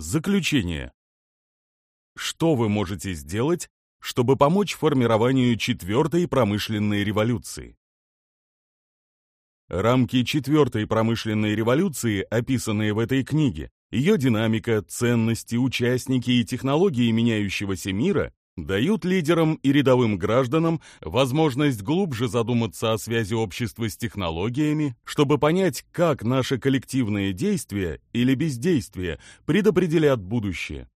Заключение. Что вы можете сделать, чтобы помочь формированию четвертой промышленной революции? Рамки четвертой промышленной революции, описанные в этой книге, ее динамика, ценности, участники и технологии меняющегося мира дают лидерам и рядовым гражданам возможность глубже задуматься о связи общества с технологиями, чтобы понять, как наши коллективные действия или бездействие предопределят будущее.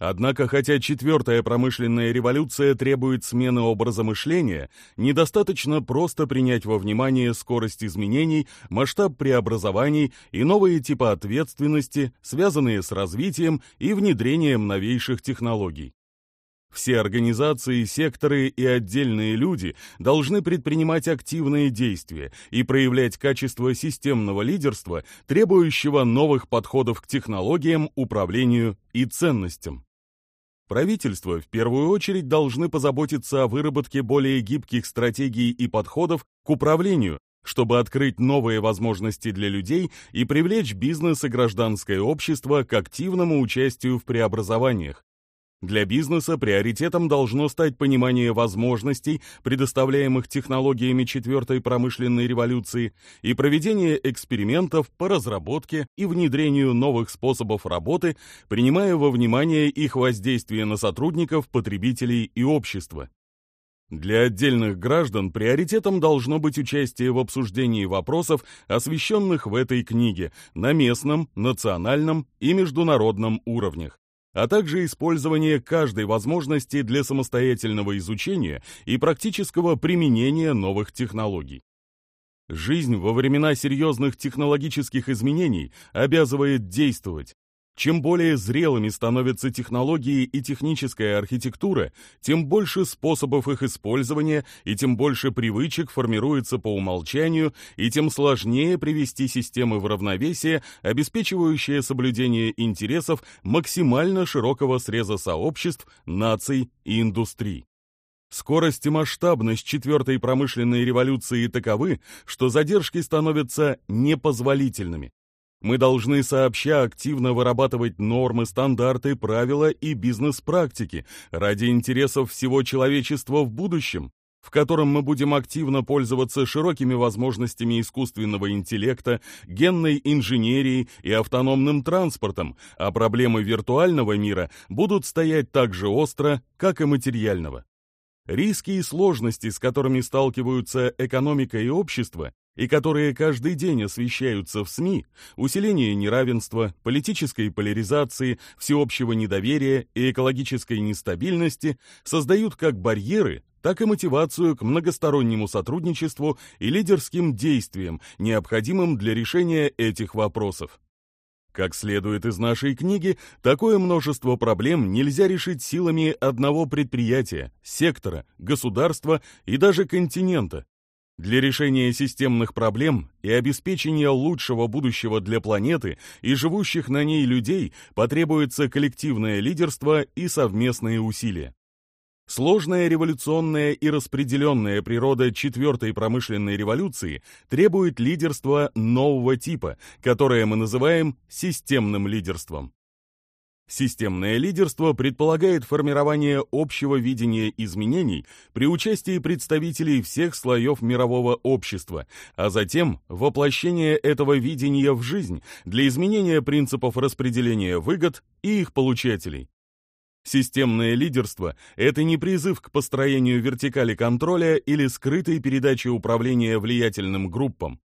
Однако, хотя четвертая промышленная революция требует смены образа мышления, недостаточно просто принять во внимание скорость изменений, масштаб преобразований и новые типы ответственности, связанные с развитием и внедрением новейших технологий. Все организации, секторы и отдельные люди должны предпринимать активные действия и проявлять качество системного лидерства, требующего новых подходов к технологиям, управлению и ценностям. Правительства в первую очередь должны позаботиться о выработке более гибких стратегий и подходов к управлению, чтобы открыть новые возможности для людей и привлечь бизнес и гражданское общество к активному участию в преобразованиях, для бизнеса приоритетом должно стать понимание возможностей, предоставляемых технологиями четвертой промышленной революции, и проведение экспериментов по разработке и внедрению новых способов работы, принимая во внимание их воздействие на сотрудников, потребителей и общество. Для отдельных граждан приоритетом должно быть участие в обсуждении вопросов, освещенных в этой книге, на местном, национальном и международном уровнях а также использование каждой возможности для самостоятельного изучения и практического применения новых технологий. Жизнь во времена серьезных технологических изменений обязывает действовать, чем более зрелыми становятся технологии и техническая архитектура, тем больше способов их использования и тем больше привычек формируется по умолчанию, и тем сложнее привести системы в равновесие, обеспечивающее соблюдение интересов максимально широкого среза сообществ, наций и индустрий. Скорость и масштабность четвертой промышленной революции таковы, что задержки становятся непозволительными. Мы должны сообща активно вырабатывать нормы, стандарты, правила и бизнес-практики ради интересов всего человечества в будущем, в котором мы будем активно пользоваться широкими возможностями искусственного интеллекта, генной инженерии и автономным транспортом, а проблемы виртуального мира будут стоять так же остро, как и материального. Риски и сложности, с которыми сталкиваются экономика и общество, и которые каждый день освещаются в СМИ, усиление неравенства, политической поляризации, всеобщего недоверия и экологической нестабильности создают как барьеры, так и мотивацию к многостороннему сотрудничеству и лидерским действиям, необходимым для решения этих вопросов. Как следует из нашей книги, такое множество проблем нельзя решить силами одного предприятия, сектора, государства и даже континента, для решения системных проблем и обеспечения лучшего будущего для планеты и живущих на ней людей потребуется коллективное лидерство и совместные усилия. Сложная революционная и распределенная природа четвертой промышленной революции требует лидерства нового типа, которое мы называем системным лидерством. Системное лидерство предполагает формирование общего видения изменений при участии представителей всех слоев мирового общества, а затем воплощение этого видения в жизнь для изменения принципов распределения выгод и их получателей. Системное лидерство – это не призыв к построению вертикали контроля или скрытой передачи управления влиятельным группам.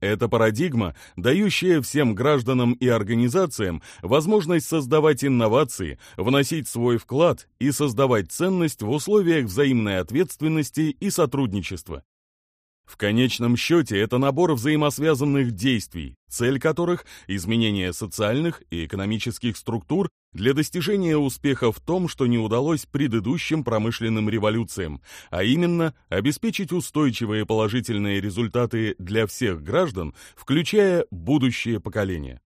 Это парадигма, дающая всем гражданам и организациям возможность создавать инновации, вносить свой вклад и создавать ценность в условиях взаимной ответственности и сотрудничества. В конечном счете это набор взаимосвязанных действий, цель которых – изменение социальных и экономических структур для достижения успеха в том, что не удалось предыдущим промышленным революциям, а именно обеспечить устойчивые положительные результаты для всех граждан, включая будущее поколение.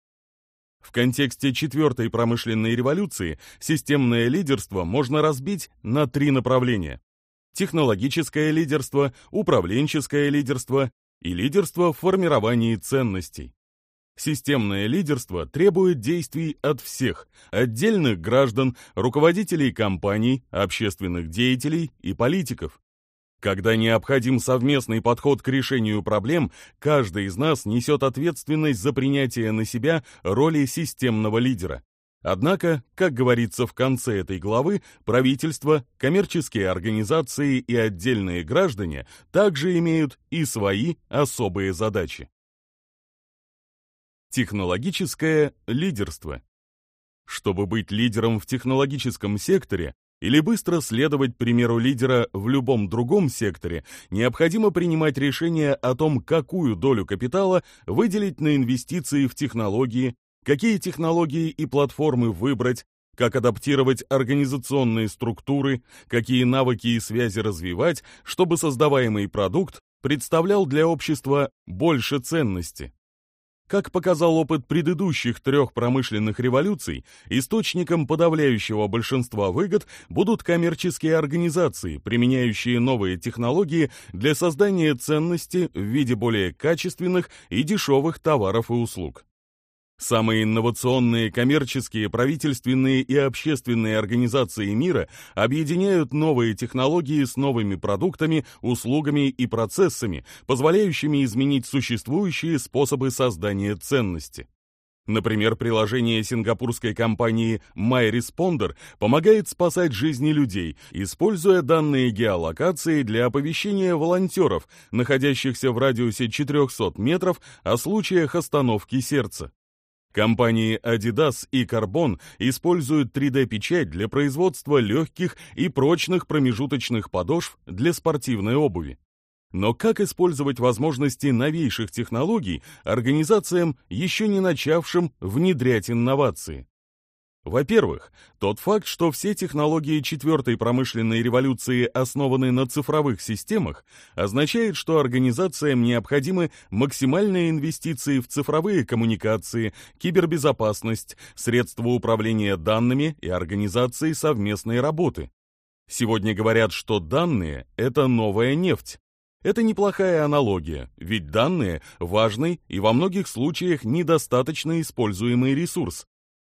В контексте четвертой промышленной революции системное лидерство можно разбить на три направления. Технологическое лидерство, управленческое лидерство и лидерство в формировании ценностей. Системное лидерство требует действий от всех – отдельных граждан, руководителей компаний, общественных деятелей и политиков. Когда необходим совместный подход к решению проблем, каждый из нас несет ответственность за принятие на себя роли системного лидера. Однако, как говорится в конце этой главы, правительство, коммерческие организации и отдельные граждане также имеют и свои особые задачи. Технологическое лидерство. Чтобы быть лидером в технологическом секторе или быстро следовать примеру лидера в любом другом секторе, необходимо принимать решение о том, какую долю капитала выделить на инвестиции в технологии, какие технологии и платформы выбрать, как адаптировать организационные структуры, какие навыки и связи развивать, чтобы создаваемый продукт представлял для общества больше ценности. Как показал опыт предыдущих трех промышленных революций, источником подавляющего большинства выгод будут коммерческие организации, применяющие новые технологии для создания ценности в виде более качественных и дешевых товаров и услуг. Самые инновационные коммерческие, правительственные и общественные организации мира объединяют новые технологии с новыми продуктами, услугами и процессами, позволяющими изменить существующие способы создания ценности. Например, приложение сингапурской компании MyResponder помогает спасать жизни людей, используя данные геолокации для оповещения волонтеров, находящихся в радиусе 400 метров, о случаях остановки сердца. Компании Adidas и Carbon используют 3D-печать для производства легких и прочных промежуточных подошв для спортивной обуви. Но как использовать возможности новейших технологий организациям, еще не начавшим внедрять инновации? Во-первых, тот факт, что все технологии четвертой промышленной революции основаны на цифровых системах, означает, что организациям необходимы максимальные инвестиции в цифровые коммуникации, кибербезопасность, средства управления данными и организации совместной работы. Сегодня говорят, что данные – это новая нефть. Это неплохая аналогия, ведь данные – важный и во многих случаях недостаточно используемый ресурс,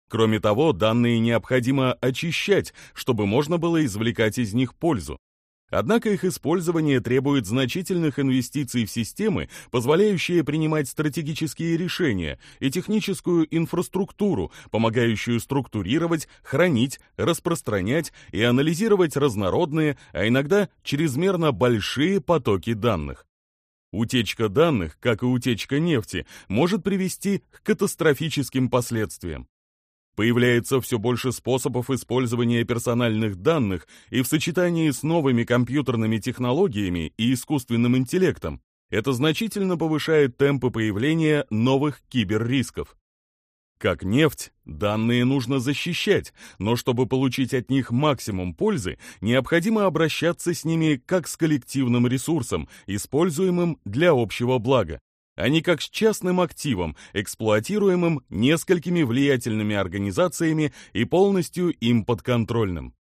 Кроме того, данные необходимо очищать, чтобы можно было извлекать из них пользу. Однако их использование требует значительных инвестиций в системы, позволяющие принимать стратегические решения и техническую инфраструктуру, помогающую структурировать, хранить, распространять и анализировать разнородные, а иногда чрезмерно большие потоки данных. Утечка данных, как и утечка нефти, может привести к катастрофическим последствиям. Появляется все больше способов использования персональных данных, и в сочетании с новыми компьютерными технологиями и искусственным интеллектом это значительно повышает темпы появления новых киберрисков. Как нефть, данные нужно защищать, но чтобы получить от них максимум пользы, необходимо обращаться с ними как с коллективным ресурсом, используемым для общего блага. Они как с частным активом, эксплуатируемым несколькими влиятельными организациями и полностью им подконтрольным.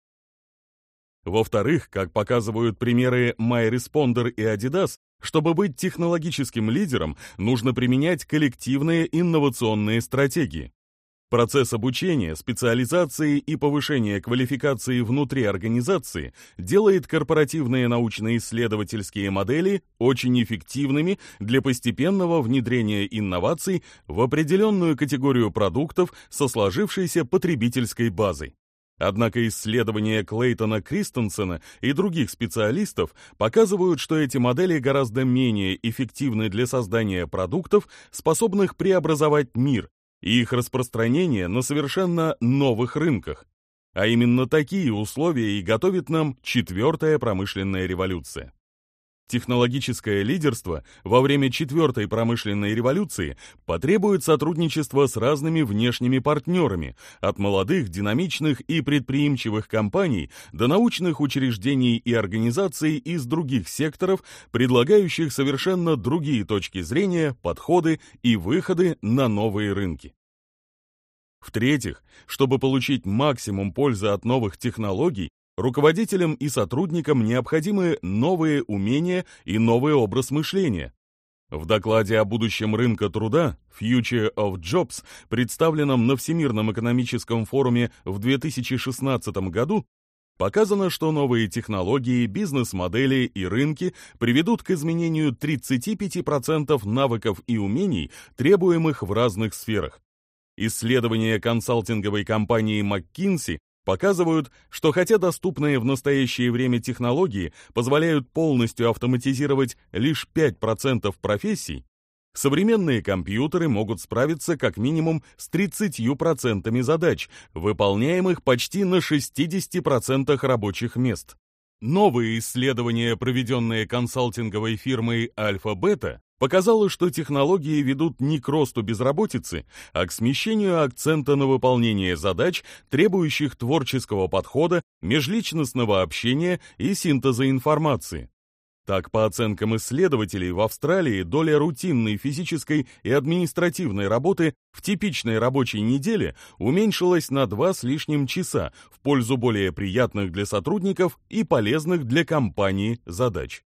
Во-вторых, как показывают примеры MyResponder и Adidas, чтобы быть технологическим лидером, нужно применять коллективные инновационные стратегии. Процесс обучения, специализации и повышения квалификации внутри организации делает корпоративные научно-исследовательские модели очень эффективными для постепенного внедрения инноваций в определенную категорию продуктов со сложившейся потребительской базой. Однако исследования Клейтона Кристенсена и других специалистов показывают, что эти модели гораздо менее эффективны для создания продуктов, способных преобразовать мир, и их распространение на совершенно новых рынках. А именно такие условия и готовит нам четвертая промышленная революция. Технологическое лидерство во время четвертой промышленной революции потребует сотрудничества с разными внешними партнерами, от молодых, динамичных и предприимчивых компаний до научных учреждений и организаций из других секторов, предлагающих совершенно другие точки зрения, подходы и выходы на новые рынки. В-третьих, чтобы получить максимум пользы от новых технологий, Руководителям и сотрудникам необходимы новые умения и новый образ мышления. В докладе о будущем рынка труда Future of Jobs, представленном на Всемирном экономическом форуме в 2016 году, Показано, что новые технологии, бизнес-модели и рынки приведут к изменению 35% навыков и умений, требуемых в разных сферах. Исследование консалтинговой компании McKinsey Показывают, что хотя доступные в настоящее время технологии позволяют полностью автоматизировать лишь 5% профессий, современные компьютеры могут справиться как минимум с 30% задач, выполняемых почти на 60% рабочих мест. Новые исследования, проведенные консалтинговой фирмой Альфа-Бета, показало, что технологии ведут не к росту безработицы, а к смещению акцента на выполнение задач, требующих творческого подхода, межличностного общения и синтеза информации. Так, по оценкам исследователей, в Австралии доля рутинной физической и административной работы в типичной рабочей неделе уменьшилась на два с лишним часа в пользу более приятных для сотрудников и полезных для компании задач.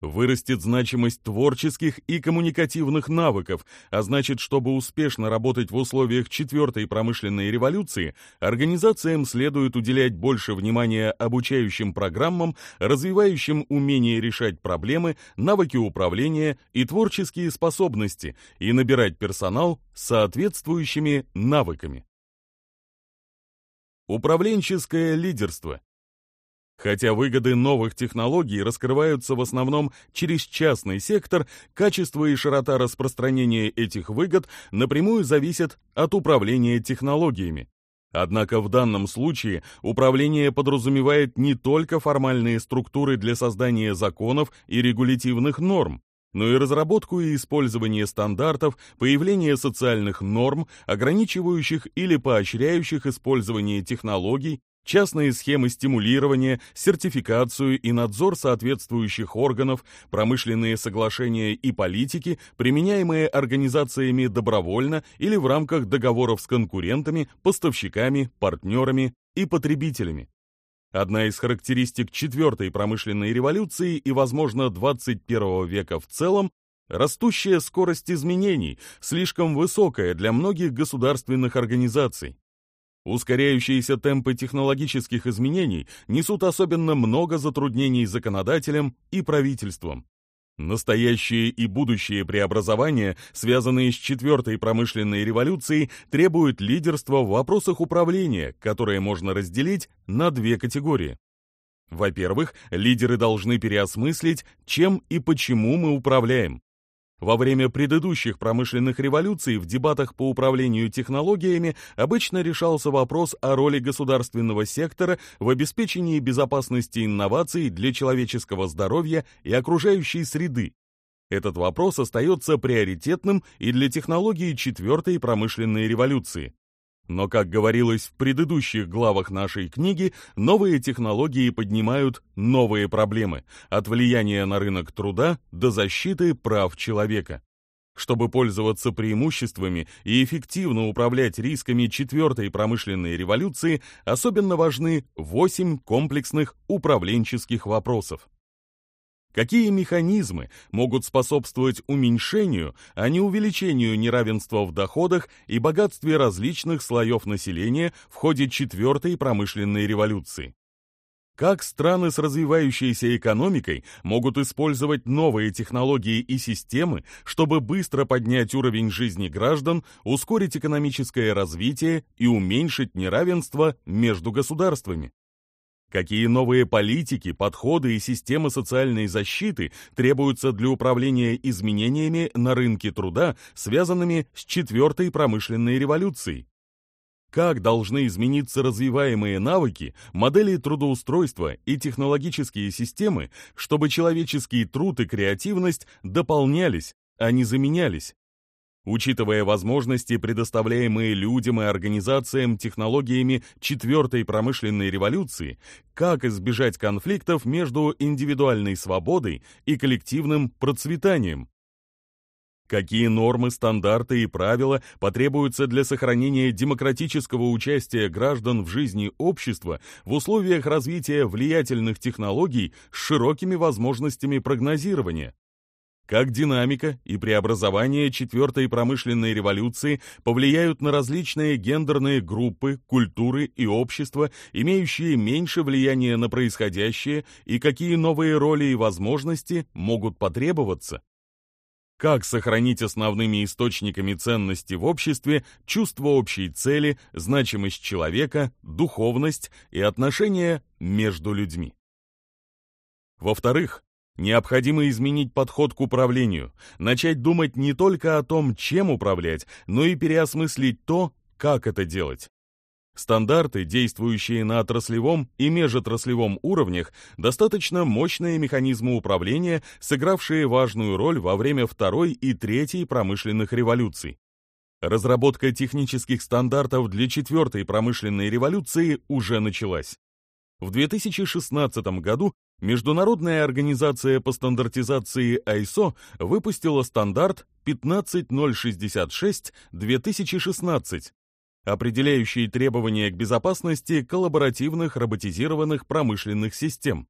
Вырастет значимость творческих и коммуникативных навыков, а значит, чтобы успешно работать в условиях четвертой промышленной революции, организациям следует уделять больше внимания обучающим программам, развивающим умение решать проблемы, навыки управления и творческие способности и набирать персонал соответствующими навыками. Управленческое лидерство – Хотя выгоды новых технологий раскрываются в основном через частный сектор, качество и широта распространения этих выгод напрямую зависят от управления технологиями. Однако в данном случае управление подразумевает не только формальные структуры для создания законов и регулятивных норм, но и разработку и использование стандартов, появление социальных норм, ограничивающих или поощряющих использование технологий частные схемы стимулирования, сертификацию и надзор соответствующих органов, промышленные соглашения и политики, применяемые организациями добровольно или в рамках договоров с конкурентами, поставщиками, партнерами и потребителями. Одна из характеристик четвертой промышленной революции и, возможно, 21 века в целом Растущая скорость изменений слишком высокая для многих государственных организаций. Ускоряющиеся темпы технологических изменений несут особенно много затруднений законодателям и правительствам. Настоящие и будущие преобразования, связанные с четвертой промышленной революцией, требуют лидерства в вопросах управления, которые можно разделить на две категории. Во-первых, лидеры должны переосмыслить, чем и почему мы управляем, во время предыдущих промышленных революций в дебатах по управлению технологиями обычно решался вопрос о роли государственного сектора в обеспечении безопасности инноваций для человеческого здоровья и окружающей среды. Этот вопрос остается приоритетным и для технологии четвертой промышленной революции. Но, как говорилось в предыдущих главах нашей книги, новые технологии поднимают новые проблемы, от влияния на рынок труда до защиты прав человека. Чтобы пользоваться преимуществами и эффективно управлять рисками четвертой промышленной революции, особенно важны восемь комплексных управленческих вопросов. Какие механизмы могут способствовать уменьшению, а не увеличению неравенства в доходах и богатстве различных слоев населения в ходе четвертой промышленной революции? Как страны с развивающейся экономикой могут использовать новые технологии и системы, чтобы быстро поднять уровень жизни граждан, ускорить экономическое развитие и уменьшить неравенство между государствами? Какие новые политики, подходы и системы социальной защиты требуются для управления изменениями на рынке труда, связанными с четвертой промышленной революцией? Как должны измениться развиваемые навыки, модели трудоустройства и технологические системы, чтобы человеческий труд и креативность дополнялись, а не заменялись? учитывая возможности, предоставляемые людям и организациям технологиями четвертой промышленной революции, как избежать конфликтов между индивидуальной свободой и коллективным процветанием. Какие нормы, стандарты и правила потребуются для сохранения демократического участия граждан в жизни общества в условиях развития влиятельных технологий с широкими возможностями прогнозирования? как динамика и преобразование четвертой промышленной революции повлияют на различные гендерные группы, культуры и общества, имеющие меньше влияния на происходящее, и какие новые роли и возможности могут потребоваться. Как сохранить основными источниками ценности в обществе чувство общей цели, значимость человека, духовность и отношения между людьми. Во-вторых, Необходимо изменить подход к управлению, начать думать не только о том, чем управлять, но и переосмыслить то, как это делать. Стандарты, действующие на отраслевом и межотраслевом уровнях, достаточно мощные механизмы управления, сыгравшие важную роль во время второй и третьей промышленных революций. Разработка технических стандартов для четвертой промышленной революции уже началась. В 2016 году Международная организация по стандартизации ISO выпустила стандарт 15066-2016, определяющий требования к безопасности коллаборативных роботизированных промышленных систем.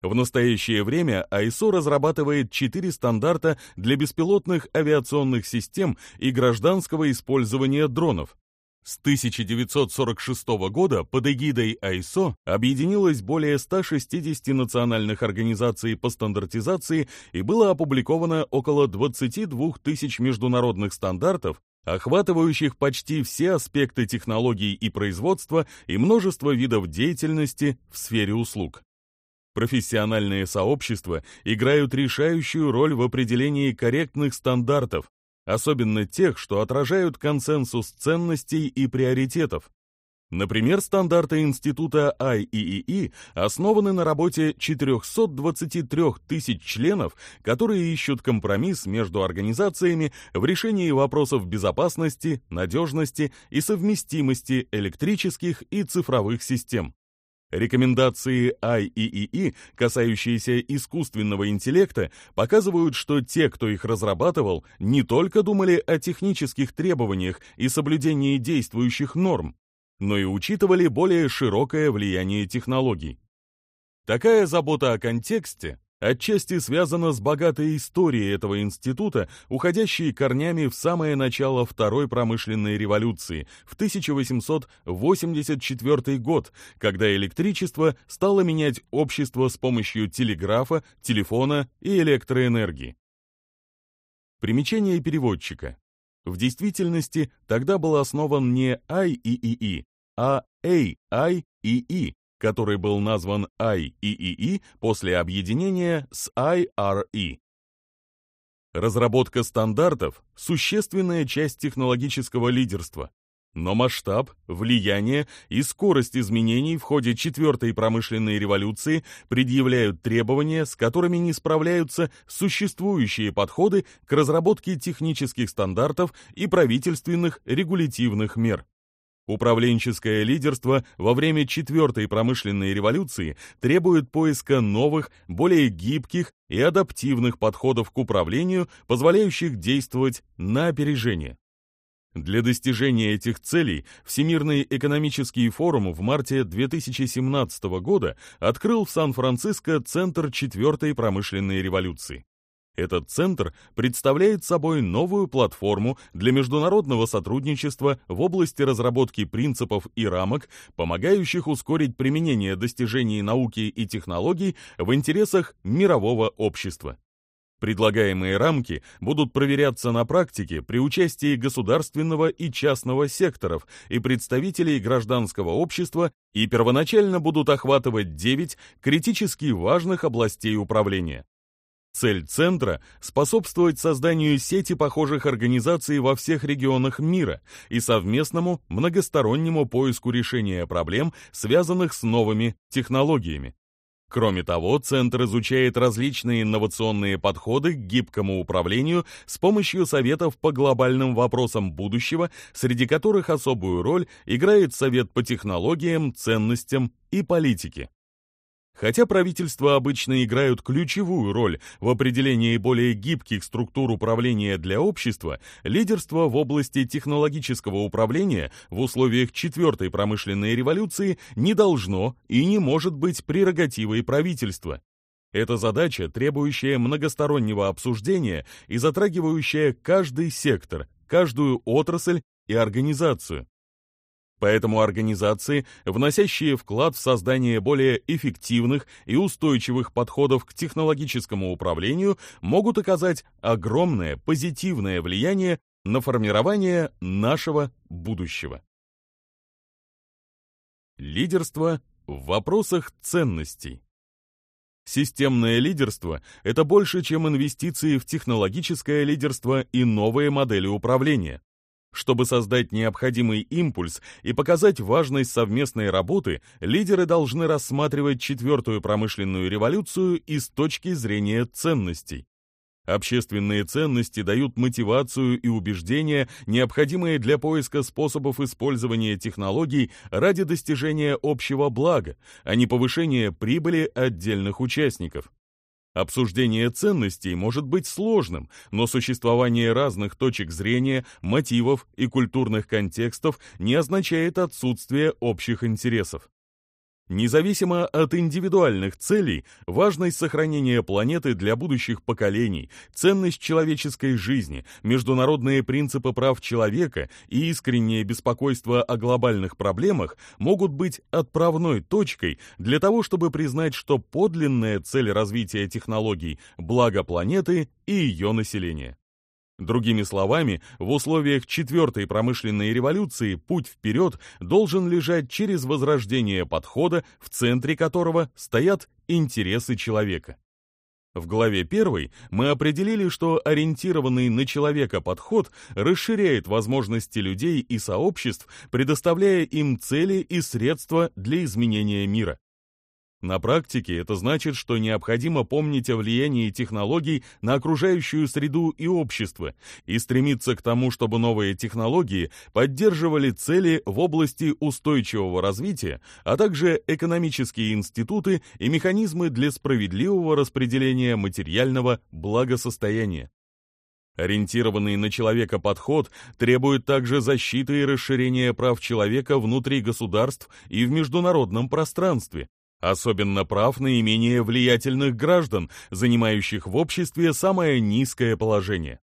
В настоящее время ISO разрабатывает четыре стандарта для беспилотных авиационных систем и гражданского использования дронов, с 1946 года под эгидой ISO объединилось более 160 национальных организаций по стандартизации и было опубликовано около 22 тысяч международных стандартов, охватывающих почти все аспекты технологий и производства и множество видов деятельности в сфере услуг. Профессиональные сообщества играют решающую роль в определении корректных стандартов, особенно тех, что отражают консенсус ценностей и приоритетов. Например, стандарты института IEEE основаны на работе 423 тысяч членов, которые ищут компромисс между организациями в решении вопросов безопасности, надежности и совместимости электрических и цифровых систем. Рекомендации IEEE, касающиеся искусственного интеллекта, показывают, что те, кто их разрабатывал, не только думали о технических требованиях и соблюдении действующих норм, но и учитывали более широкое влияние технологий. Такая забота о контексте отчасти связано с богатой историей этого института, уходящей корнями в самое начало Второй промышленной революции, в 1884 год, когда электричество стало менять общество с помощью телеграфа, телефона и электроэнергии. Примечание переводчика. В действительности тогда был основан не IEEE, а AIEE, который был назван IEEE после объединения с IRE. Разработка стандартов – существенная часть технологического лидерства, но масштаб, влияние и скорость изменений в ходе четвертой промышленной революции предъявляют требования, с которыми не справляются существующие подходы к разработке технических стандартов и правительственных регулятивных мер. Управленческое лидерство во время четвертой промышленной революции требует поиска новых, более гибких и адаптивных подходов к управлению, позволяющих действовать на опережение. Для достижения этих целей Всемирный экономический форум в марте 2017 года открыл в Сан-Франциско Центр четвертой промышленной революции. Этот центр представляет собой новую платформу для международного сотрудничества в области разработки принципов и рамок, помогающих ускорить применение достижений науки и технологий в интересах мирового общества. Предлагаемые рамки будут проверяться на практике при участии государственного и частного секторов и представителей гражданского общества и первоначально будут охватывать 9 критически важных областей управления. Цель центра – способствовать созданию сети похожих организаций во всех регионах мира и совместному многостороннему поиску решения проблем, связанных с новыми технологиями. Кроме того, Центр изучает различные инновационные подходы к гибкому управлению с помощью советов по глобальным вопросам будущего, среди которых особую роль играет Совет по технологиям, ценностям и политике. Хотя правительства обычно играют ключевую роль в определении более гибких структур управления для общества, лидерство в области технологического управления в условиях четвертой промышленной революции не должно и не может быть прерогативой правительства. Это задача, требующая многостороннего обсуждения и затрагивающая каждый сектор, каждую отрасль и организацию. Поэтому организации, вносящие вклад в создание более эффективных и устойчивых подходов к технологическому управлению, могут оказать огромное позитивное влияние на формирование нашего будущего. Лидерство в вопросах ценностей. Системное лидерство – это больше, чем инвестиции в технологическое лидерство и новые модели управления. Чтобы создать необходимый импульс и показать важность совместной работы, лидеры должны рассматривать четвертую промышленную революцию и с точки зрения ценностей. Общественные ценности дают мотивацию и убеждения, необходимые для поиска способов использования технологий ради достижения общего блага, а не повышения прибыли отдельных участников. Обсуждение ценностей может быть сложным, но существование разных точек зрения, мотивов и культурных контекстов не означает отсутствие общих интересов. Независимо от индивидуальных целей, важность сохранения планеты для будущих поколений, ценность человеческой жизни, международные принципы прав человека и искреннее беспокойство о глобальных проблемах могут быть отправной точкой для того, чтобы признать, что подлинная цель развития технологий – благо планеты и ее населения. Другими словами, в условиях четвертой промышленной революции путь вперед должен лежать через возрождение подхода, в центре которого стоят интересы человека. В главе первой мы определили, что ориентированный на человека подход расширяет возможности людей и сообществ, предоставляя им цели и средства для изменения мира. На практике это значит, что необходимо помнить о влиянии технологий на окружающую среду и общество и стремиться к тому, чтобы новые технологии поддерживали цели в области устойчивого развития, а также экономические институты и механизмы для справедливого распределения материального благосостояния. Ориентированный на человека подход требует также защиты и расширения прав человека внутри государств и в международном пространстве, особенно прав наименее влиятельных граждан, занимающих в обществе самое низкое положение.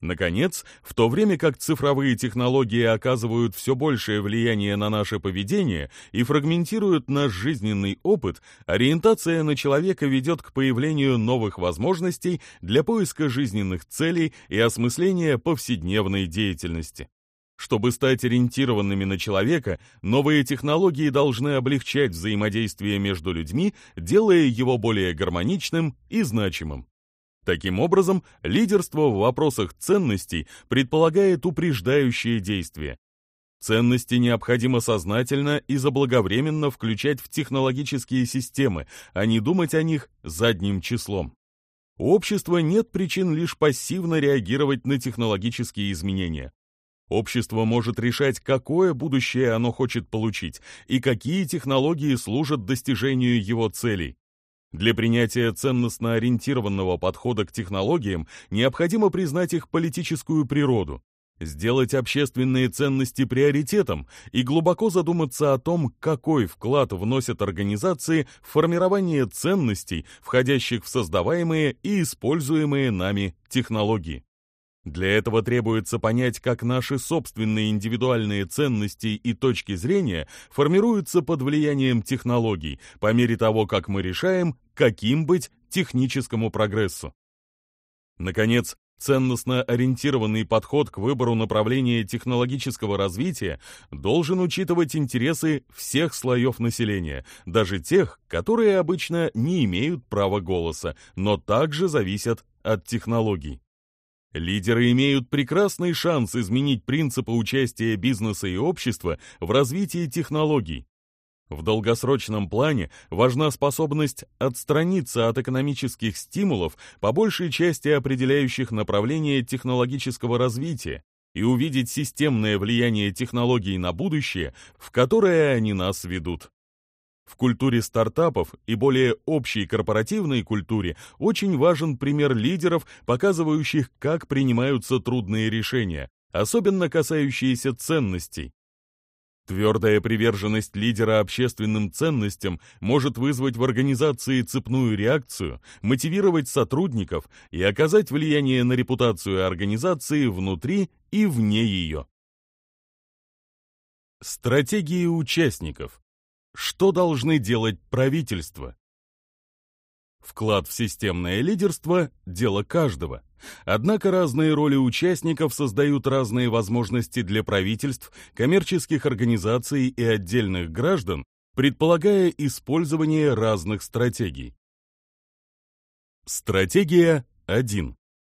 Наконец, в то время как цифровые технологии оказывают все большее влияние на наше поведение и фрагментируют наш жизненный опыт, ориентация на человека ведет к появлению новых возможностей для поиска жизненных целей и осмысления повседневной деятельности. Чтобы стать ориентированными на человека, новые технологии должны облегчать взаимодействие между людьми, делая его более гармоничным и значимым. Таким образом, лидерство в вопросах ценностей предполагает упреждающее действие. Ценности необходимо сознательно и заблаговременно включать в технологические системы, а не думать о них задним числом. У общества нет причин лишь пассивно реагировать на технологические изменения. Общество может решать, какое будущее оно хочет получить и какие технологии служат достижению его целей. Для принятия ценностно ориентированного подхода к технологиям необходимо признать их политическую природу, сделать общественные ценности приоритетом и глубоко задуматься о том, какой вклад вносят организации в формирование ценностей, входящих в создаваемые и используемые нами технологии. Для этого требуется понять, как наши собственные индивидуальные ценности и точки зрения формируются под влиянием технологий, по мере того, как мы решаем, каким быть техническому прогрессу. Наконец, ценностно ориентированный подход к выбору направления технологического развития должен учитывать интересы всех слоев населения, даже тех, которые обычно не имеют права голоса, но также зависят от технологий. Лидеры имеют прекрасный шанс изменить принципы участия бизнеса и общества в развитии технологий. В долгосрочном плане важна способность отстраниться от экономических стимулов по большей части определяющих направление технологического развития и увидеть системное влияние технологий на будущее, в которое они нас ведут. В культуре стартапов и более общей корпоративной культуре очень важен пример лидеров, показывающих, как принимаются трудные решения, особенно касающиеся ценностей. Твердая приверженность лидера общественным ценностям может вызвать в организации цепную реакцию, мотивировать сотрудников и оказать влияние на репутацию организации внутри и вне ее. Стратегии участников. Что должны делать правительства? Вклад в системное лидерство – дело каждого. Однако разные роли участников создают разные возможности для правительств, коммерческих организаций и отдельных граждан, предполагая использование разных стратегий. Стратегия 1.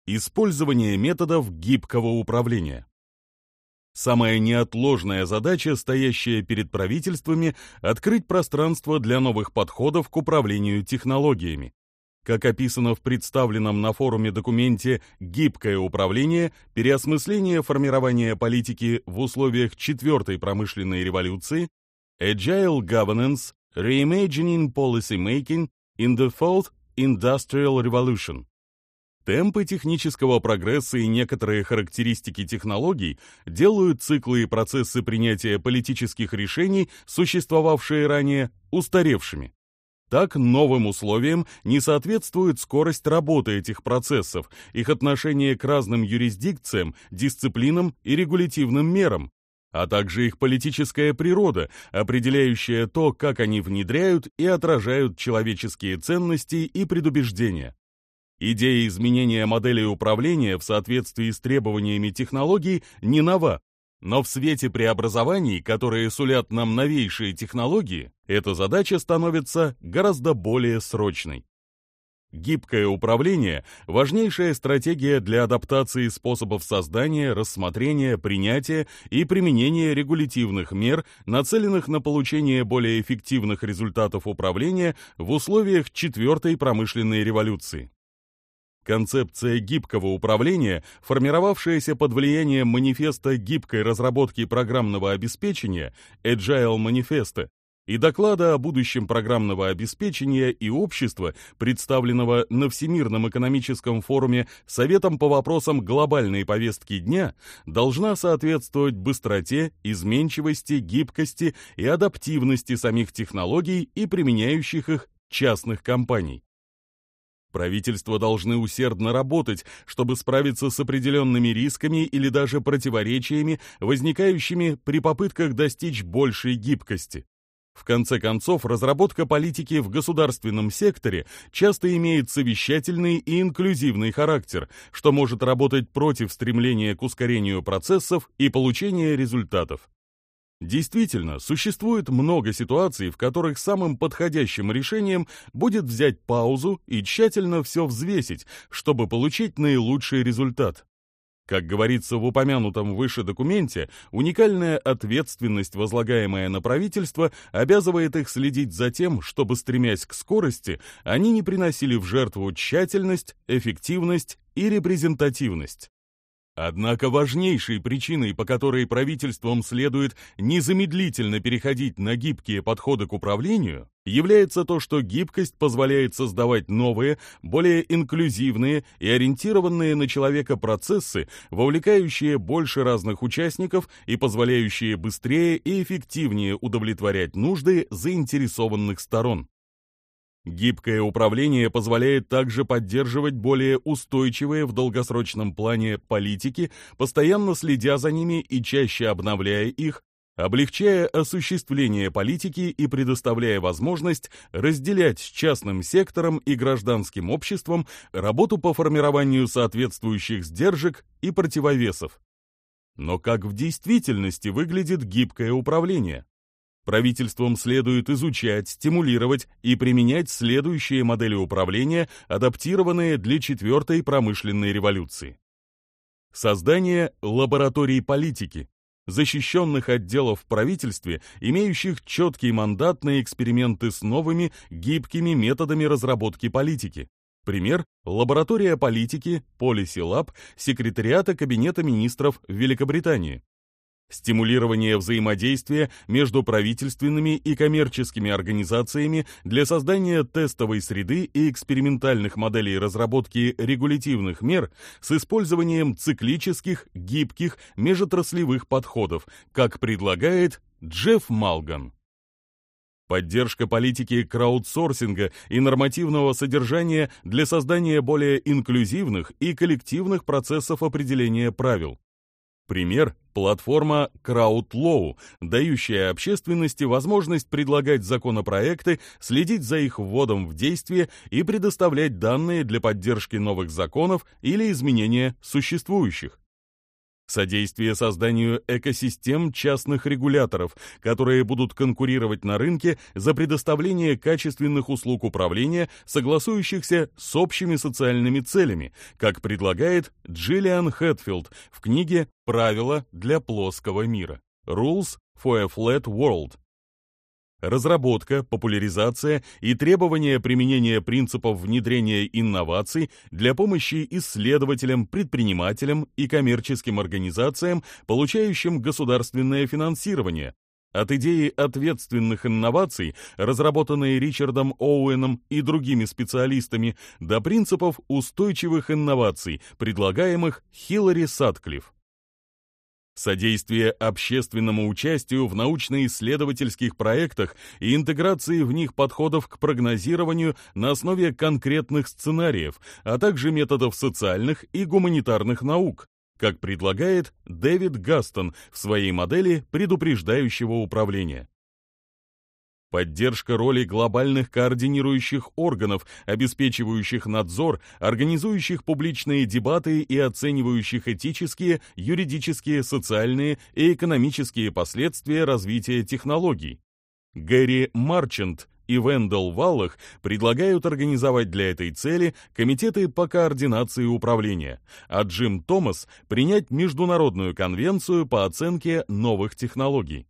Использование методов гибкого управления. Самая неотложная задача, стоящая перед правительствами, открыть пространство для новых подходов к управлению технологиями. Как описано в представленном на форуме документе «Гибкое управление. Переосмысление формирования политики в условиях четвертой промышленной революции» Agile Governance Reimagining Policy Making in the Fourth Industrial Revolution Темпы технического прогресса и некоторые характеристики технологий делают циклы и процессы принятия политических решений, существовавшие ранее, устаревшими. Так новым условиям не соответствует скорость работы этих процессов, их отношение к разным юрисдикциям, дисциплинам и регулятивным мерам, а также их политическая природа, определяющая то, как они внедряют и отражают человеческие ценности и предубеждения. Идея изменения модели управления в соответствии с требованиями технологий не нова, но в свете преобразований, которые сулят нам новейшие технологии, эта задача становится гораздо более срочной. Гибкое управление – важнейшая стратегия для адаптации способов создания, рассмотрения, принятия и применения регулятивных мер, нацеленных на получение более эффективных результатов управления в условиях четвертой промышленной революции концепция гибкого управления, формировавшаяся под влиянием манифеста гибкой разработки программного обеспечения Agile Manifesto и доклада о будущем программного обеспечения и общества, представленного на Всемирном экономическом форуме Советом по вопросам глобальной повестки дня, должна соответствовать быстроте, изменчивости, гибкости и адаптивности самих технологий и применяющих их частных компаний. Правительства должны усердно работать, чтобы справиться с определенными рисками или даже противоречиями, возникающими при попытках достичь большей гибкости. В конце концов, разработка политики в государственном секторе часто имеет совещательный и инклюзивный характер, что может работать против стремления к ускорению процессов и получения результатов. Действительно, существует много ситуаций, в которых самым подходящим решением будет взять паузу и тщательно все взвесить, чтобы получить наилучший результат. Как говорится в упомянутом выше документе, уникальная ответственность, возлагаемая на правительство, обязывает их следить за тем, чтобы, стремясь к скорости, они не приносили в жертву тщательность, эффективность и репрезентативность. Однако важнейшей причиной, по которой правительствам следует незамедлительно переходить на гибкие подходы к управлению, является то, что гибкость позволяет создавать новые, более инклюзивные и ориентированные на человека процессы, вовлекающие больше разных участников и позволяющие быстрее и эффективнее удовлетворять нужды заинтересованных сторон. Гибкое управление позволяет также поддерживать более устойчивые в долгосрочном плане политики, постоянно следя за ними и чаще обновляя их, облегчая осуществление политики и предоставляя возможность разделять с частным сектором и гражданским обществом работу по формированию соответствующих сдержек и противовесов. Но как в действительности выглядит гибкое управление? Правительством следует изучать, стимулировать и применять следующие модели управления, адаптированные для четвертой промышленной революции. Создание лабораторий политики, защищенных отделов в правительстве, имеющих четкий мандат на эксперименты с новыми гибкими методами разработки политики. Пример – лаборатория политики, Policy Lab, секретариата Кабинета министров Великобритании стимулирование взаимодействия между правительственными и коммерческими организациями для создания тестовой среды и экспериментальных моделей разработки регулятивных мер с использованием циклических, гибких, межотраслевых подходов, как предлагает Джефф Малган. Поддержка политики краудсорсинга и нормативного содержания для создания более инклюзивных и коллективных процессов определения правил. Пример – платформа CrowdLow, дающая общественности возможность предлагать законопроекты, следить за их вводом в действие и предоставлять данные для поддержки новых законов или изменения существующих содействие созданию экосистем частных регуляторов, которые будут конкурировать на рынке за предоставление качественных услуг управления, согласующихся с общими социальными целями, как предлагает Джиллиан Хэтфилд в книге «Правила для плоского мира» Rules for a Flat World, разработка, популяризация и требования применения принципов внедрения инноваций для помощи исследователям, предпринимателям и коммерческим организациям, получающим государственное финансирование. От идеи ответственных инноваций, разработанной Ричардом Оуэном и другими специалистами, до принципов устойчивых инноваций, предлагаемых Хиллари Садклифф содействие общественному участию в научно-исследовательских проектах и интеграции в них подходов к прогнозированию на основе конкретных сценариев, а также методов социальных и гуманитарных наук, как предлагает Дэвид Гастон в своей модели предупреждающего управления. Поддержка роли глобальных координирующих органов, обеспечивающих надзор, организующих публичные дебаты и оценивающих этические, юридические, социальные и экономические последствия развития технологий. Гэри Марчант и Вендел Валлах предлагают организовать для этой цели комитеты по координации управления, а Джим Томас принять Международную конвенцию по оценке новых технологий.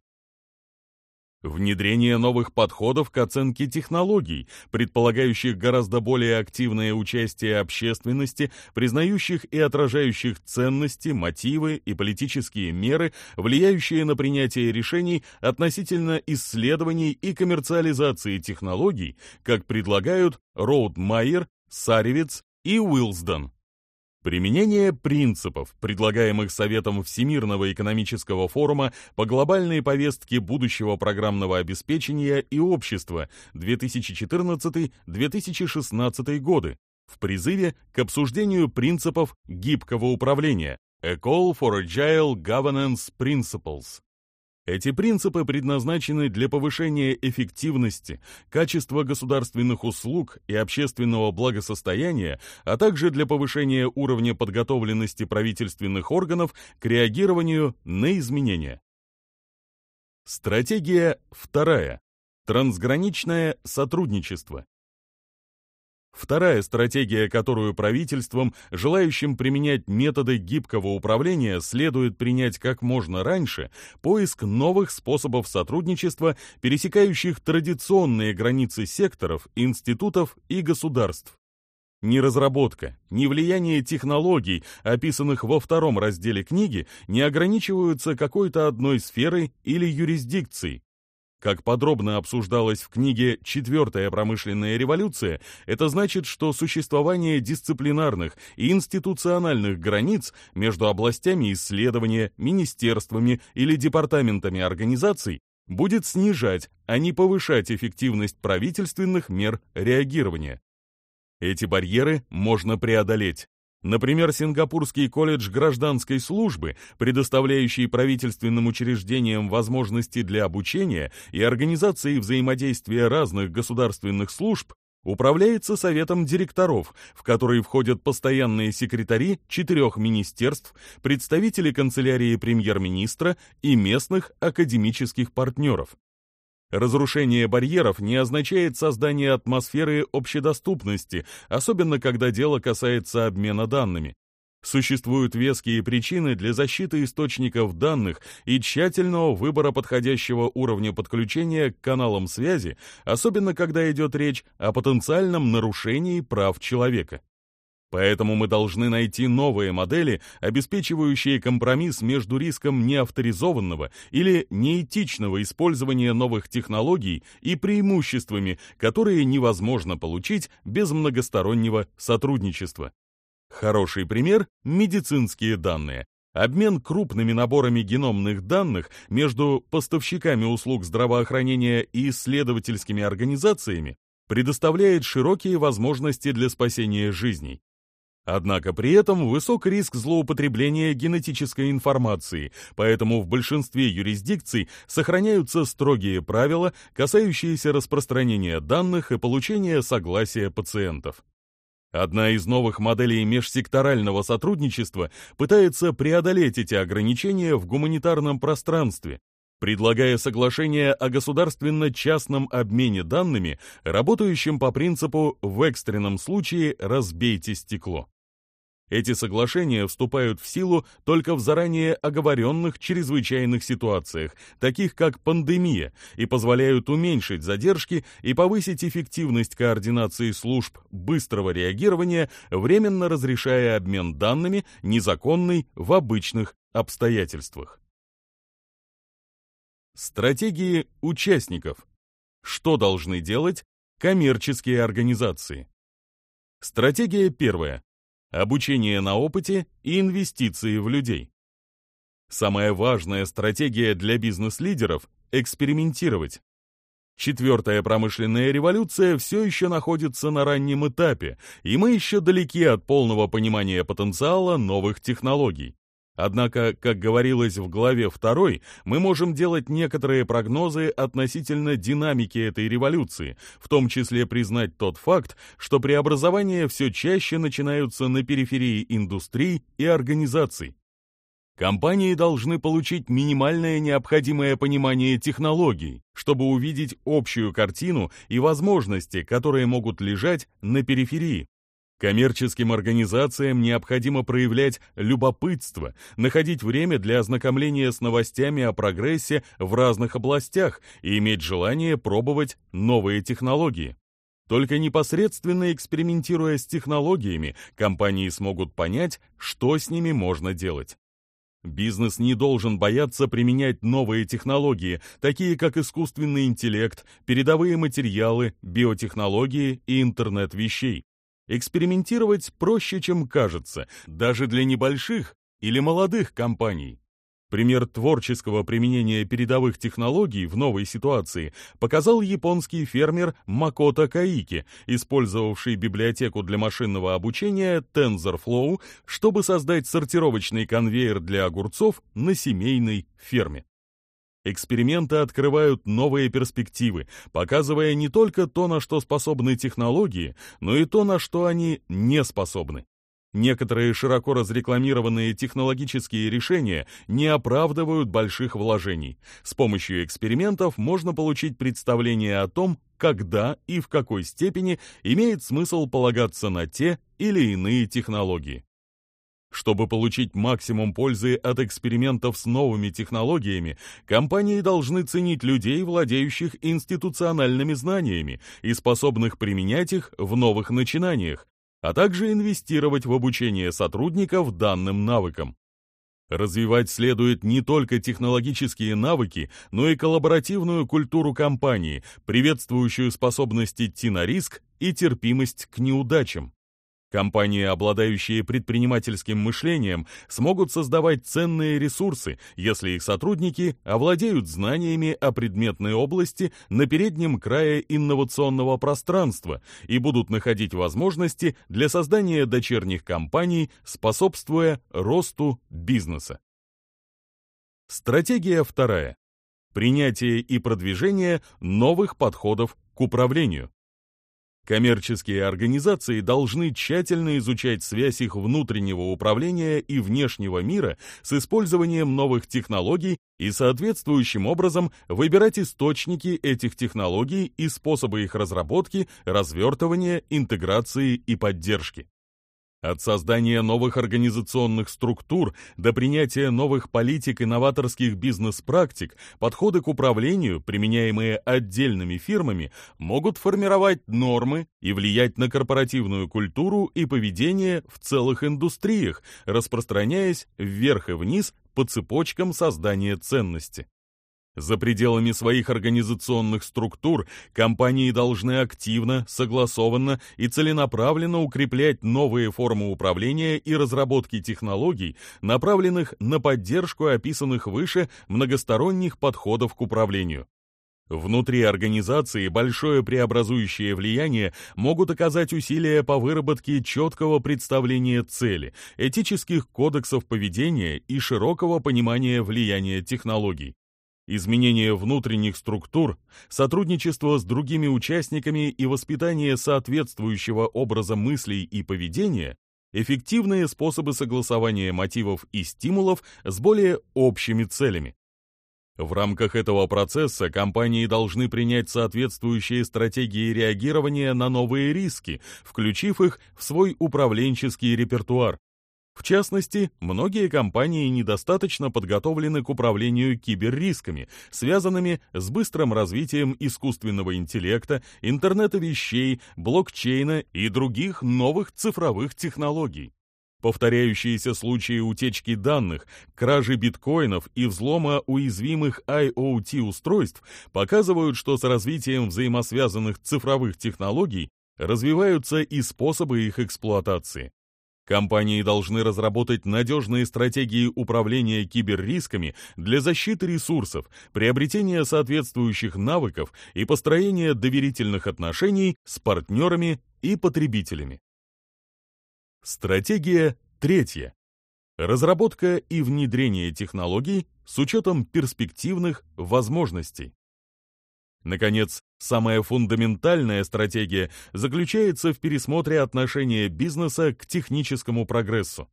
Внедрение новых подходов к оценке технологий, предполагающих гораздо более активное участие общественности, признающих и отражающих ценности, мотивы и политические меры, влияющие на принятие решений относительно исследований и коммерциализации технологий, как предлагают Роудмайер, Саревиц и Уилсдон. Применение принципов, предлагаемых Советом Всемирного экономического форума по глобальной повестке будущего программного обеспечения и общества 2014-2016 годы в призыве к обсуждению принципов гибкого управления A Call for Agile Governance Principles. Эти принципы предназначены для повышения эффективности, качества государственных услуг и общественного благосостояния, а также для повышения уровня подготовленности правительственных органов к реагированию на изменения. Стратегия вторая. Трансграничное сотрудничество. Вторая стратегия, которую правительством, желающим применять методы гибкого управления, следует принять как можно раньше, поиск новых способов сотрудничества, пересекающих традиционные границы секторов, институтов и государств. Ни разработка, ни влияние технологий, описанных во втором разделе книги, не ограничиваются какой-то одной сферой или юрисдикцией. Как подробно обсуждалось в книге «Четвертая промышленная революция», это значит, что существование дисциплинарных и институциональных границ между областями исследования, министерствами или департаментами организаций будет снижать, а не повышать эффективность правительственных мер реагирования. Эти барьеры можно преодолеть. Например, Сингапурский колледж гражданской службы, предоставляющий правительственным учреждениям возможности для обучения и организации взаимодействия разных государственных служб, управляется советом директоров, в который входят постоянные секретари четырех министерств, представители канцелярии премьер-министра и местных академических партнеров. Разрушение барьеров не означает создание атмосферы общедоступности, особенно когда дело касается обмена данными. Существуют веские причины для защиты источников данных и тщательного выбора подходящего уровня подключения к каналам связи, особенно когда идет речь о потенциальном нарушении прав человека. Поэтому мы должны найти новые модели, обеспечивающие компромисс между риском неавторизованного или неэтичного использования новых технологий и преимуществами, которые невозможно получить без многостороннего сотрудничества. Хороший пример – медицинские данные. Обмен крупными наборами геномных данных между поставщиками услуг здравоохранения и исследовательскими организациями предоставляет широкие возможности для спасения жизней. Однако при этом высок риск злоупотребления генетической информации, поэтому в большинстве юрисдикций сохраняются строгие правила, касающиеся распространения данных и получения согласия пациентов. Одна из новых моделей межсекторального сотрудничества пытается преодолеть эти ограничения в гуманитарном пространстве, предлагая соглашение о государственно-частном обмене данными, работающим по принципу «в экстренном случае разбейте стекло». Эти соглашения вступают в силу только в заранее оговоренных чрезвычайных ситуациях, таких как пандемия, и позволяют уменьшить задержки и повысить эффективность координации служб быстрого реагирования, временно разрешая обмен данными, незаконный в обычных обстоятельствах. Стратегии участников. Что должны делать коммерческие организации? Стратегия первая обучение на опыте и инвестиции в людей. Самая важная стратегия для бизнес-лидеров – экспериментировать. Четвертая промышленная революция все еще находится на раннем этапе, и мы еще далеки от полного понимания потенциала новых технологий. Однако, как говорилось в главе 2, мы можем делать некоторые прогнозы относительно динамики этой революции, в том числе признать тот факт, что преобразования все чаще начинаются на периферии индустрий и организаций. Компании должны получить минимальное необходимое понимание технологий, чтобы увидеть общую картину и возможности, которые могут лежать на периферии. Коммерческим организациям необходимо проявлять любопытство, находить время для ознакомления с новостями о прогрессе в разных областях и иметь желание пробовать новые технологии. Только непосредственно экспериментируя с технологиями, компании смогут понять, что с ними можно делать. Бизнес не должен бояться применять новые технологии, такие как искусственный интеллект, передовые материалы, биотехнологии и интернет вещей экспериментировать проще, чем кажется, даже для небольших или молодых компаний. Пример творческого применения передовых технологий в новой ситуации показал японский фермер Макото Каики, использовавший библиотеку для машинного обучения TensorFlow, чтобы создать сортировочный конвейер для огурцов на семейной ферме. Эксперименты открывают новые перспективы, показывая не только то, на что способны технологии, но и то, на что они не способны. Некоторые широко разрекламированные технологические решения не оправдывают больших вложений. С помощью экспериментов можно получить представление о том, когда и в какой степени имеет смысл полагаться на те или иные технологии. Чтобы получить максимум пользы от экспериментов с новыми технологиями, компании должны ценить людей, владеющих институциональными знаниями и способных применять их в новых начинаниях, а также инвестировать в обучение сотрудников данным навыкам. Развивать следует не только технологические навыки, но и коллаборативную культуру компании, приветствующую способность идти на риск и терпимость к неудачам. Компании, обладающие предпринимательским мышлением, смогут создавать ценные ресурсы, если их сотрудники овладеют знаниями о предметной области на переднем крае инновационного пространства и будут находить возможности для создания дочерних компаний, способствуя росту бизнеса. Стратегия вторая. Принятие и продвижение новых подходов к управлению. Коммерческие организации должны тщательно изучать связь их внутреннего управления и внешнего мира с использованием новых технологий и соответствующим образом выбирать источники этих технологий и способы их разработки, развертывания, интеграции и поддержки. От создания новых организационных структур до принятия новых политик и новаторских бизнес-практик, подходы к управлению, применяемые отдельными фирмами, могут формировать нормы и влиять на корпоративную культуру и поведение в целых индустриях, распространяясь вверх и вниз по цепочкам создания ценности. За пределами своих организационных структур компании должны активно, согласованно и целенаправленно укреплять новые формы управления и разработки технологий, направленных на поддержку описанных выше многосторонних подходов к управлению. Внутри организации большое преобразующее влияние могут оказать усилия по выработке четкого представления цели, этических кодексов поведения и широкого понимания влияния технологий изменение внутренних структур, сотрудничество с другими участниками и воспитание соответствующего образа мыслей и поведения – эффективные способы согласования мотивов и стимулов с более общими целями. В рамках этого процесса компании должны принять соответствующие стратегии реагирования на новые риски, включив их в свой управленческий репертуар. В частности, многие компании недостаточно подготовлены к управлению киберрисками, связанными с быстрым развитием искусственного интеллекта, интернета вещей, блокчейна и других новых цифровых технологий. Повторяющиеся случаи утечки данных, кражи биткоинов и взлома уязвимых IoT-устройств показывают, что с развитием взаимосвязанных цифровых технологий развиваются и способы их эксплуатации. Компании должны разработать надежные стратегии управления киберрисками для защиты ресурсов, приобретения соответствующих навыков и построения доверительных отношений с партнерами и потребителями. Стратегия третья. Разработка и внедрение технологий с учетом перспективных возможностей. Наконец, Самая фундаментальная стратегия заключается в пересмотре отношения бизнеса к техническому прогрессу.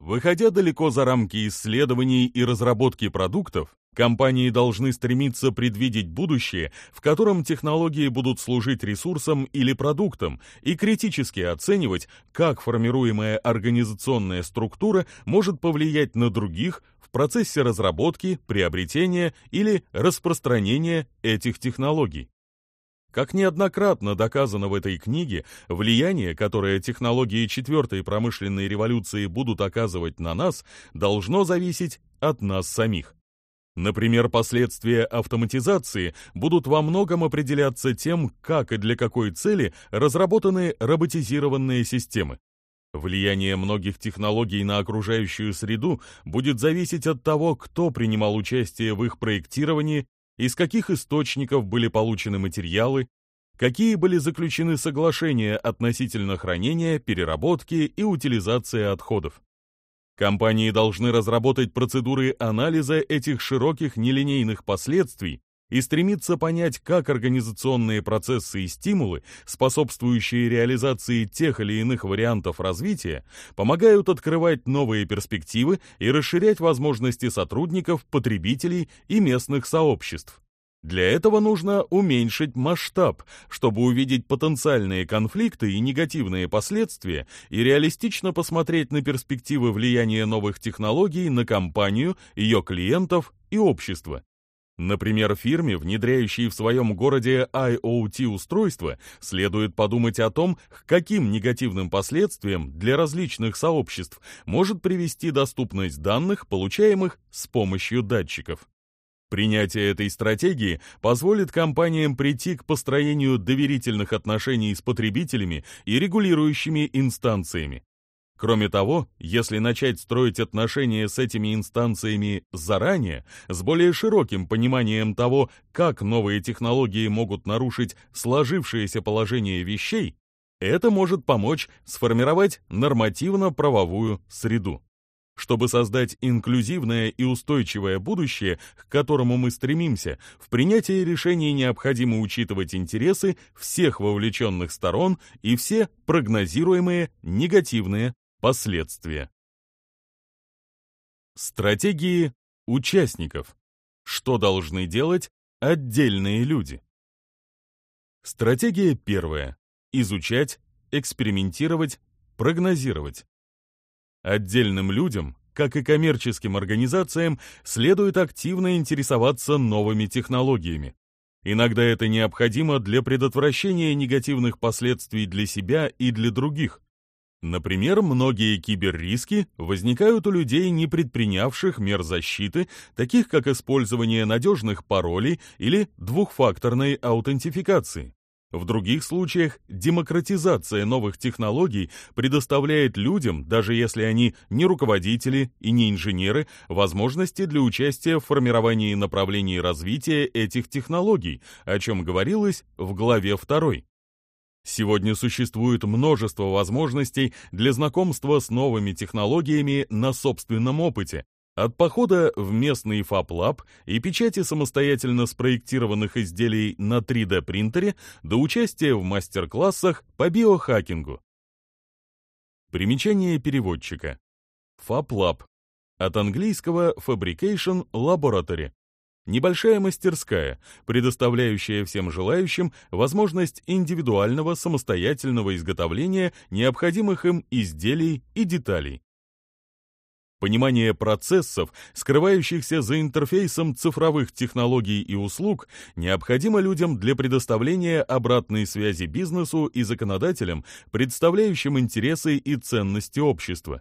Выходя далеко за рамки исследований и разработки продуктов, компании должны стремиться предвидеть будущее, в котором технологии будут служить ресурсом или продуктом, и критически оценивать, как формируемая организационная структура может повлиять на других в процессе разработки, приобретения или распространения этих технологий. Как неоднократно доказано в этой книге, влияние, которое технологии четвертой промышленной революции будут оказывать на нас, должно зависеть от нас самих. Например, последствия автоматизации будут во многом определяться тем, как и для какой цели разработаны роботизированные системы. Влияние многих технологий на окружающую среду будет зависеть от того, кто принимал участие в их проектировании из каких источников были получены материалы, какие были заключены соглашения относительно хранения, переработки и утилизации отходов. Компании должны разработать процедуры анализа этих широких нелинейных последствий и стремится понять, как организационные процессы и стимулы, способствующие реализации тех или иных вариантов развития, помогают открывать новые перспективы и расширять возможности сотрудников, потребителей и местных сообществ. Для этого нужно уменьшить масштаб, чтобы увидеть потенциальные конфликты и негативные последствия и реалистично посмотреть на перспективы влияния новых технологий на компанию, ее клиентов и общество. Например, фирме, внедряющей в своем городе IoT-устройства, следует подумать о том, к каким негативным последствиям для различных сообществ может привести доступность данных, получаемых с помощью датчиков. Принятие этой стратегии позволит компаниям прийти к построению доверительных отношений с потребителями и регулирующими инстанциями, Кроме того, если начать строить отношения с этими инстанциями заранее, с более широким пониманием того, как новые технологии могут нарушить сложившееся положение вещей, это может помочь сформировать нормативно-правовую среду. Чтобы создать инклюзивное и устойчивое будущее, к которому мы стремимся, в принятии решений необходимо учитывать интересы всех вовлеченных сторон и все прогнозируемые негативные Последствия. Стратегии участников. Что должны делать отдельные люди? Стратегия первая. Изучать, экспериментировать, прогнозировать. Отдельным людям, как и коммерческим организациям, следует активно интересоваться новыми технологиями. Иногда это необходимо для предотвращения негативных последствий для себя и для других, Например, многие киберриски возникают у людей, не предпринявших мер защиты, таких как использование надежных паролей или двухфакторной аутентификации. В других случаях демократизация новых технологий предоставляет людям, даже если они не руководители и не инженеры, возможности для участия в формировании направлений развития этих технологий, о чем говорилось в главе 2. Сегодня существует множество возможностей для знакомства с новыми технологиями на собственном опыте, от похода в местный фаблаб и печати самостоятельно спроектированных изделий на 3D-принтере до участия в мастер-классах по биохакингу. Примечание переводчика. FabLab. От английского Fabrication Laboratory. Небольшая мастерская, предоставляющая всем желающим возможность индивидуального самостоятельного изготовления необходимых им изделий и деталей. Понимание процессов, скрывающихся за интерфейсом цифровых технологий и услуг, необходимо людям для предоставления обратной связи бизнесу и законодателям, представляющим интересы и ценности общества.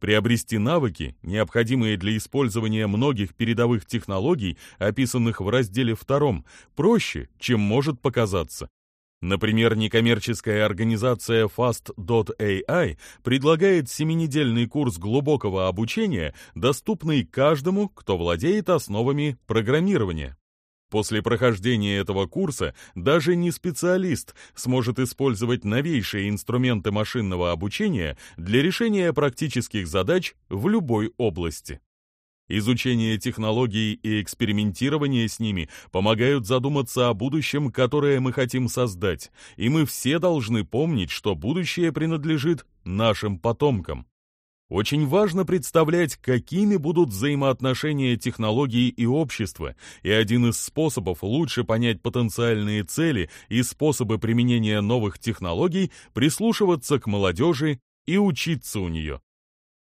Приобрести навыки, необходимые для использования многих передовых технологий, описанных в разделе 2, проще, чем может показаться. Например, некоммерческая организация Fast.ai предлагает семинедельный курс глубокого обучения, доступный каждому, кто владеет основами программирования. После прохождения этого курса даже не специалист сможет использовать новейшие инструменты машинного обучения для решения практических задач в любой области. Изучение технологий и экспериментирование с ними помогают задуматься о будущем, которое мы хотим создать, и мы все должны помнить, что будущее принадлежит нашим потомкам. Очень важно представлять, какими будут взаимоотношения технологии и общества, и один из способов лучше понять потенциальные цели и способы применения новых технологий – прислушиваться к молодежи и учиться у нее.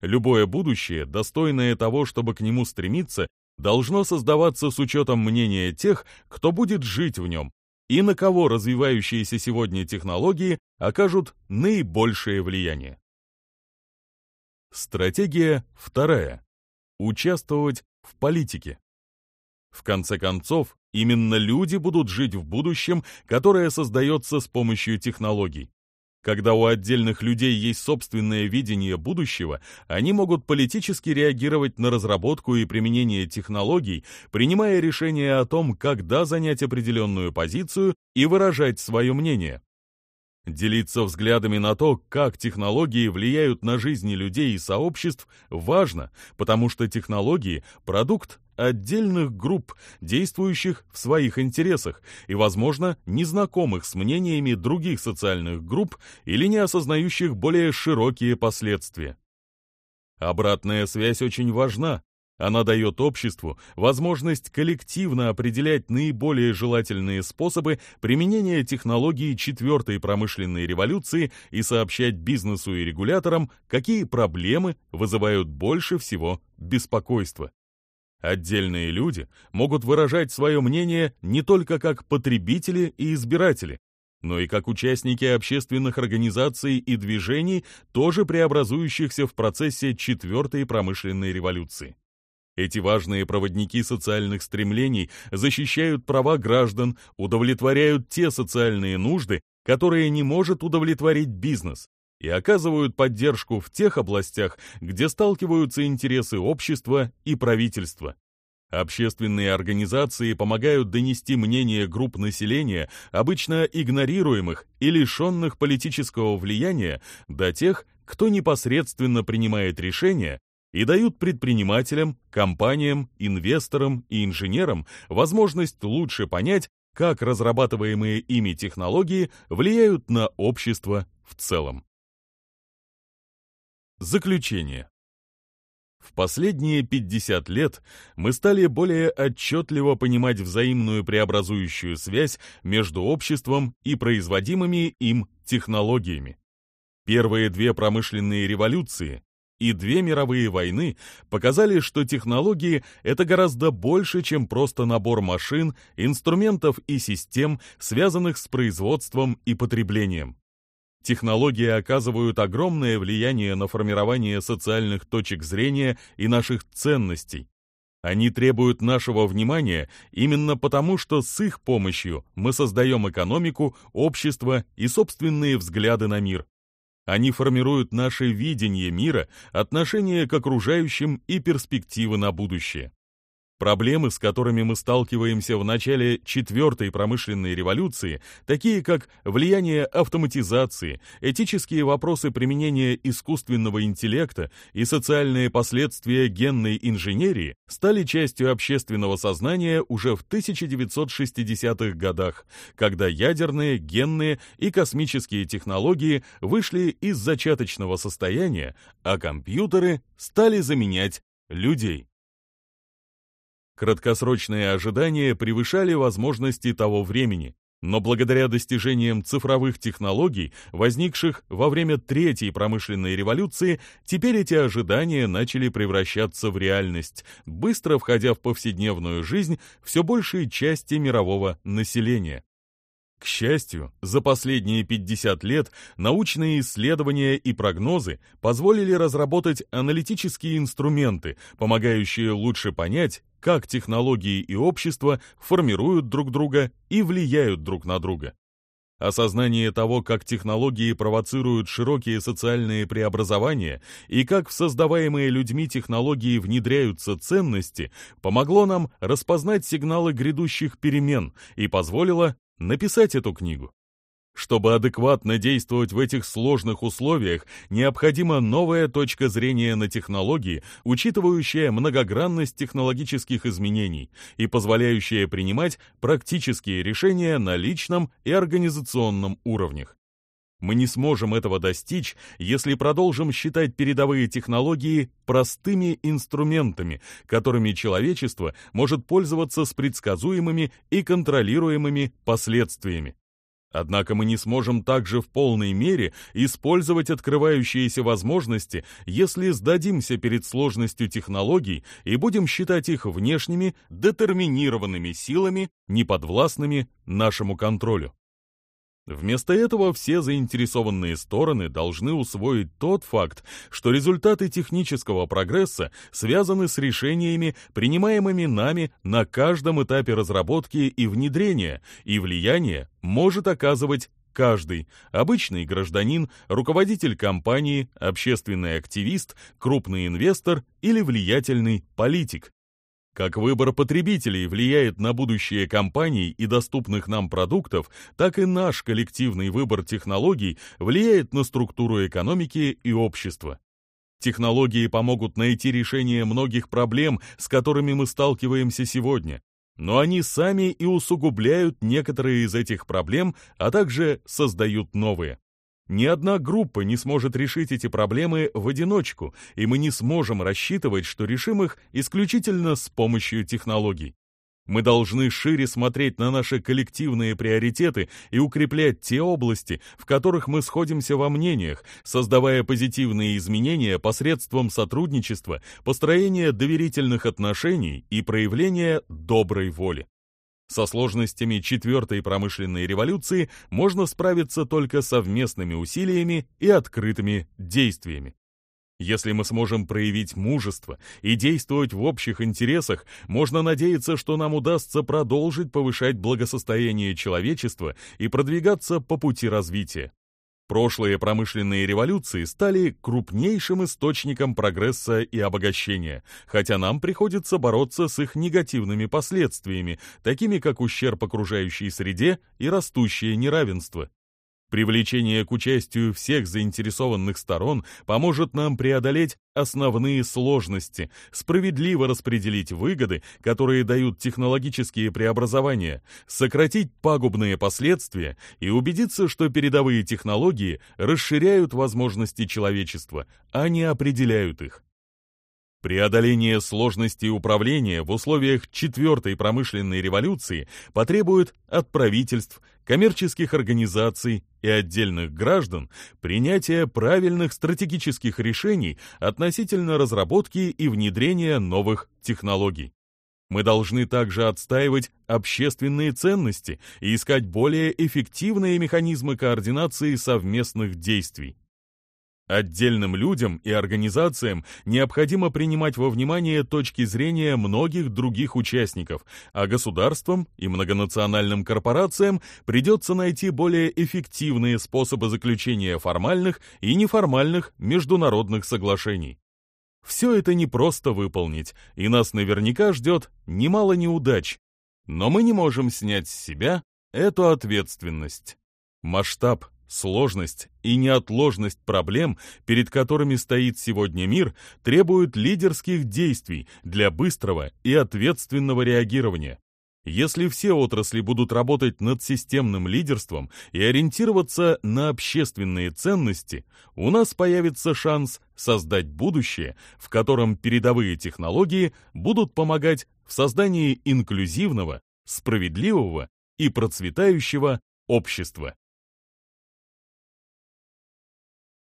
Любое будущее, достойное того, чтобы к нему стремиться, должно создаваться с учетом мнения тех, кто будет жить в нем, и на кого развивающиеся сегодня технологии окажут наибольшее влияние. Стратегия вторая. Участвовать в политике. В конце концов, именно люди будут жить в будущем, которое создается с помощью технологий. Когда у отдельных людей есть собственное видение будущего, они могут политически реагировать на разработку и применение технологий, принимая решения о том, когда занять определенную позицию и выражать свое мнение. Делиться взглядами на то, как технологии влияют на жизни людей и сообществ, важно, потому что технологии – продукт отдельных групп, действующих в своих интересах и, возможно, незнакомых с мнениями других социальных групп или не осознающих более широкие последствия. Обратная связь очень важна, она дает обществу возможность коллективно определять наиболее желательные способы применения технологии четвертой промышленной революции и сообщать бизнесу и регуляторам, какие проблемы вызывают больше всего беспокойства. Отдельные люди могут выражать свое мнение не только как потребители и избиратели, но и как участники общественных организаций и движений, тоже преобразующихся в процессе четвертой промышленной революции. Эти важные проводники социальных стремлений защищают права граждан, удовлетворяют те социальные нужды, которые не может удовлетворить бизнес, и оказывают поддержку в тех областях, где сталкиваются интересы общества и правительства. Общественные организации помогают донести мнение групп населения, обычно игнорируемых и лишенных политического влияния, до тех, кто непосредственно принимает решения, и дают предпринимателям, компаниям, инвесторам и инженерам возможность лучше понять, как разрабатываемые ими технологии влияют на общество в целом. Заключение. В последние 50 лет мы стали более отчетливо понимать взаимную преобразующую связь между обществом и производимыми им технологиями. Первые две промышленные революции и две мировые войны показали, что технологии — это гораздо больше, чем просто набор машин, инструментов и систем, связанных с производством и потреблением. Технологии оказывают огромное влияние на формирование социальных точек зрения и наших ценностей. Они требуют нашего внимания именно потому, что с их помощью мы создаем экономику, общество и собственные взгляды на мир. Они формируют наше видение мира, отношение к окружающим и перспективы на будущее. Проблемы, с которыми мы сталкиваемся в начале четвертой промышленной революции, такие как влияние автоматизации, этические вопросы применения искусственного интеллекта и социальные последствия генной инженерии, стали частью общественного сознания уже в 1960-х годах, когда ядерные, генные и космические технологии вышли из зачаточного состояния, а компьютеры стали заменять людей. Краткосрочные ожидания превышали возможности того времени, но благодаря достижениям цифровых технологий, возникших во время Третьей промышленной революции, теперь эти ожидания начали превращаться в реальность, быстро входя в повседневную жизнь все большей части мирового населения. К счастью, за последние 50 лет научные исследования и прогнозы позволили разработать аналитические инструменты, помогающие лучше понять как технологии и общество формируют друг друга и влияют друг на друга. Осознание того, как технологии провоцируют широкие социальные преобразования и как в создаваемые людьми технологии внедряются ценности, помогло нам распознать сигналы грядущих перемен и позволило написать эту книгу. Чтобы адекватно действовать в этих сложных условиях, необходима новая точка зрения на технологии, учитывающая многогранность технологических изменений и позволяющая принимать практические решения на личном и организационном уровнях. Мы не сможем этого достичь, если продолжим считать передовые технологии простыми инструментами, которыми человечество может пользоваться с предсказуемыми и контролируемыми последствиями. Однако мы не сможем также в полной мере использовать открывающиеся возможности, если сдадимся перед сложностью технологий и будем считать их внешними, детерминированными силами, неподвластными нашему контролю. Вместо этого все заинтересованные стороны должны усвоить тот факт, что результаты технического прогресса связаны с решениями, принимаемыми нами на каждом этапе разработки и внедрения, и влияние может оказывать каждый – обычный гражданин, руководитель компании, общественный активист, крупный инвестор или влиятельный политик. Как выбор потребителей влияет на будущее компаний и доступных нам продуктов, так и наш коллективный выбор технологий влияет на структуру экономики и общества. Технологии помогут найти решение многих проблем, с которыми мы сталкиваемся сегодня, но они сами и усугубляют некоторые из этих проблем, а также создают новые. Ни одна группа не сможет решить эти проблемы в одиночку, и мы не сможем рассчитывать, что решим их исключительно с помощью технологий. Мы должны шире смотреть на наши коллективные приоритеты и укреплять те области, в которых мы сходимся во мнениях, создавая позитивные изменения посредством сотрудничества, построения доверительных отношений и проявления доброй воли. Со сложностями четвертой промышленной революции можно справиться только совместными усилиями и открытыми действиями. Если мы сможем проявить мужество и действовать в общих интересах, можно надеяться, что нам удастся продолжить повышать благосостояние человечества и продвигаться по пути развития. Прошлые промышленные революции стали крупнейшим источником прогресса и обогащения, хотя нам приходится бороться с их негативными последствиями, такими как ущерб окружающей среде и растущее неравенство. Привлечение к участию всех заинтересованных сторон поможет нам преодолеть основные сложности, справедливо распределить выгоды, которые дают технологические преобразования, сократить пагубные последствия и убедиться, что передовые технологии расширяют возможности человечества, а не определяют их. Преодоление сложностей управления в условиях четвертой промышленной революции потребует от правительств, коммерческих организаций и отдельных граждан принятия правильных стратегических решений относительно разработки и внедрения новых технологий. Мы должны также отстаивать общественные ценности и искать более эффективные механизмы координации совместных действий. Отдельным людям и организациям необходимо принимать во внимание точки зрения многих других участников, а государствам и многонациональным корпорациям придется найти более эффективные способы заключения формальных и неформальных международных соглашений. Все это не просто выполнить, и нас наверняка ждет немало неудач, но мы не можем снять с себя эту ответственность. Масштаб Сложность и неотложность проблем, перед которыми стоит сегодня мир, требуют лидерских действий для быстрого и ответственного реагирования. Если все отрасли будут работать над системным лидерством и ориентироваться на общественные ценности, у нас появится шанс создать будущее, в котором передовые технологии будут помогать в создании инклюзивного, справедливого и процветающего общества.